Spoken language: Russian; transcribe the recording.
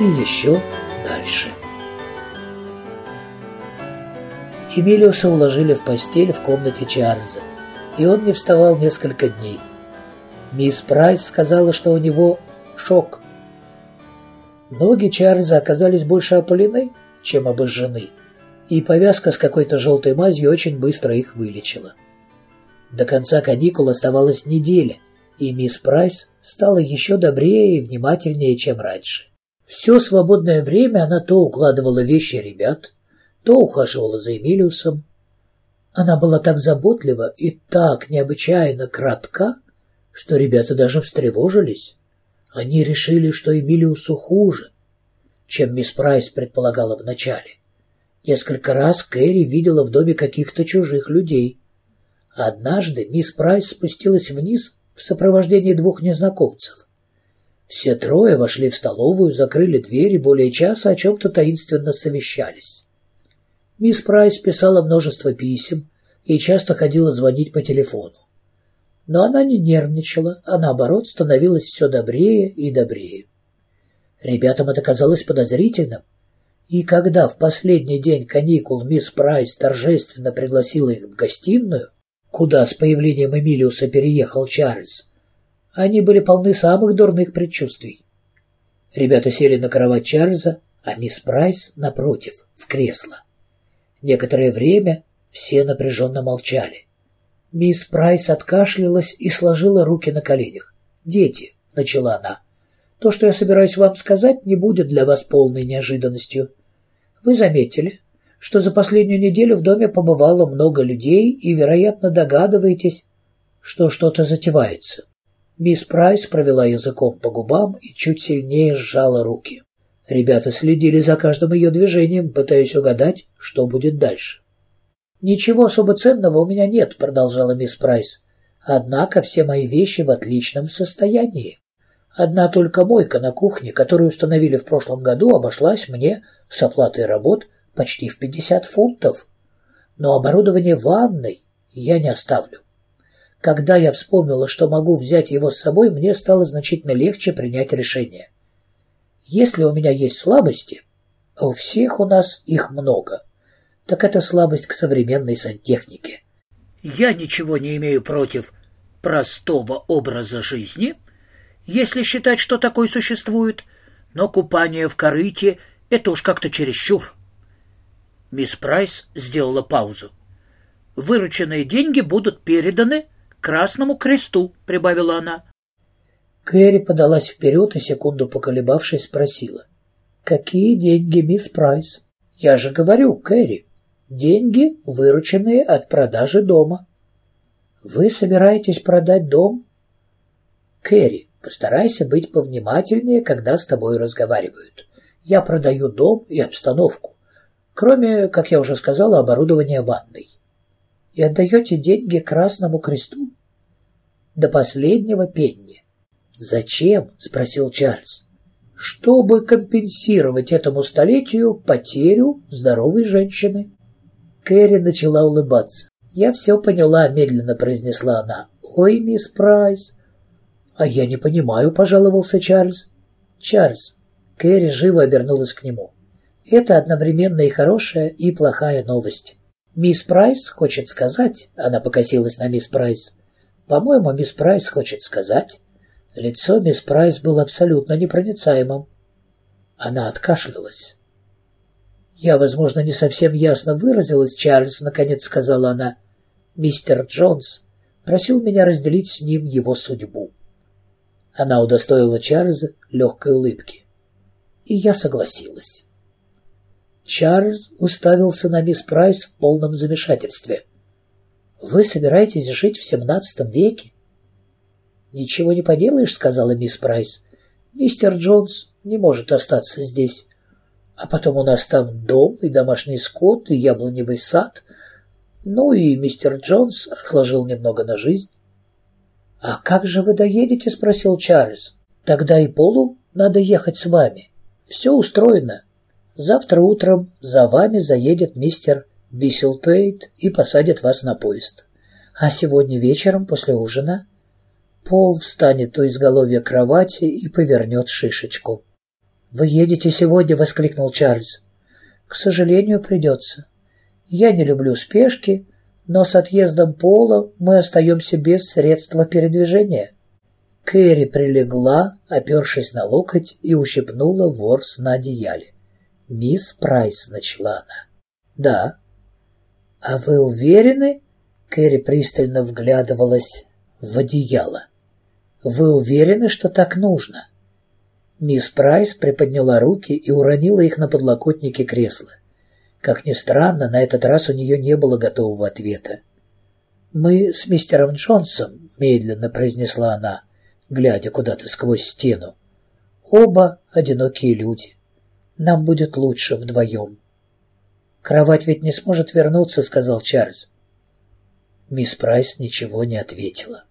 и еще дальше. Эмилиуса уложили в постель в комнате Чарльза, и он не вставал несколько дней. Мисс Прайс сказала, что у него шок. Ноги Чарльза оказались больше опалены, чем обожжены, и повязка с какой-то желтой мазью очень быстро их вылечила. До конца каникул оставалась неделя, и мисс Прайс стала еще добрее и внимательнее, чем раньше. Все свободное время она то укладывала вещи ребят, то ухаживала за Эмилиусом. Она была так заботлива и так необычайно кротка, что ребята даже встревожились. Они решили, что Эмилиусу хуже, чем мисс Прайс предполагала вначале. Несколько раз Кэрри видела в доме каких-то чужих людей. Однажды мисс Прайс спустилась вниз в сопровождении двух незнакомцев. Все трое вошли в столовую, закрыли дверь и более часа о чем-то таинственно совещались. Мисс Прайс писала множество писем и часто ходила звонить по телефону. Но она не нервничала, а наоборот становилась все добрее и добрее. Ребятам это казалось подозрительным, и когда в последний день каникул мисс Прайс торжественно пригласила их в гостиную, куда с появлением Эмилиуса переехал Чарльз, они были полны самых дурных предчувствий. Ребята сели на кровать Чарльза, а мисс Прайс, напротив, в кресло. Некоторое время все напряженно молчали. Мисс Прайс откашлялась и сложила руки на коленях. «Дети», — начала она, — «то, что я собираюсь вам сказать, не будет для вас полной неожиданностью. Вы заметили, что за последнюю неделю в доме побывало много людей и, вероятно, догадываетесь, что что-то затевается». Мисс Прайс провела языком по губам и чуть сильнее сжала руки. Ребята следили за каждым ее движением, пытаясь угадать, что будет дальше. «Ничего особо ценного у меня нет», — продолжала мисс Прайс. «Однако все мои вещи в отличном состоянии. Одна только мойка на кухне, которую установили в прошлом году, обошлась мне с оплатой работ почти в 50 фунтов. Но оборудование ванной я не оставлю. Когда я вспомнила, что могу взять его с собой, мне стало значительно легче принять решение. Если у меня есть слабости, а у всех у нас их много, так это слабость к современной сантехнике. Я ничего не имею против простого образа жизни, если считать, что такой существует, но купание в корыте — это уж как-то чересчур. Мисс Прайс сделала паузу. «Вырученные деньги будут переданы Красному Кресту», — прибавила она. Кэрри подалась вперед и, секунду поколебавшись, спросила. «Какие деньги, мисс Прайс?» «Я же говорю, Кэрри, деньги, вырученные от продажи дома». «Вы собираетесь продать дом?» «Кэрри, постарайся быть повнимательнее, когда с тобой разговаривают. Я продаю дом и обстановку, кроме, как я уже сказала, оборудования ванной. И отдаете деньги Красному Кресту?» «До последнего пенни». «Зачем?» — спросил Чарльз. «Чтобы компенсировать этому столетию потерю здоровой женщины». Кэрри начала улыбаться. «Я все поняла», — медленно произнесла она. «Ой, мисс Прайс». «А я не понимаю», — пожаловался Чарльз. «Чарльз». Кэрри живо обернулась к нему. «Это одновременно и хорошая, и плохая новость. Мисс Прайс хочет сказать...» — она покосилась на мисс Прайс. «По-моему, мисс Прайс хочет сказать, Лицо мисс Прайс было абсолютно непроницаемым. Она откашлялась. «Я, возможно, не совсем ясно выразилась, Чарльз», — наконец сказала она. «Мистер Джонс просил меня разделить с ним его судьбу». Она удостоила Чарльза легкой улыбки. И я согласилась. Чарльз уставился на мисс Прайс в полном замешательстве. «Вы собираетесь жить в семнадцатом веке? «Ничего не поделаешь», — сказала мисс Прайс. «Мистер Джонс не может остаться здесь. А потом у нас там дом и домашний скот, и яблоневый сад. Ну и мистер Джонс отложил немного на жизнь». «А как же вы доедете?» — спросил Чарльз. «Тогда и Полу надо ехать с вами. Все устроено. Завтра утром за вами заедет мистер Бисселтуэйт и посадит вас на поезд. А сегодня вечером после ужина Пол встанет у изголовья кровати и повернет шишечку. «Вы едете сегодня?» — воскликнул Чарльз. «К сожалению, придется. Я не люблю спешки, но с отъездом Пола мы остаемся без средства передвижения». Кэрри прилегла, опершись на локоть, и ущипнула ворс на одеяле. «Мисс Прайс», — начала она. «Да». «А вы уверены?» — Кэрри пристально вглядывалась в одеяло. «Вы уверены, что так нужно?» Мисс Прайс приподняла руки и уронила их на подлокотники кресла. Как ни странно, на этот раз у нее не было готового ответа. «Мы с мистером Джонсом», — медленно произнесла она, глядя куда-то сквозь стену. «Оба одинокие люди. Нам будет лучше вдвоем». «Кровать ведь не сможет вернуться», — сказал Чарльз. Мисс Прайс ничего не ответила.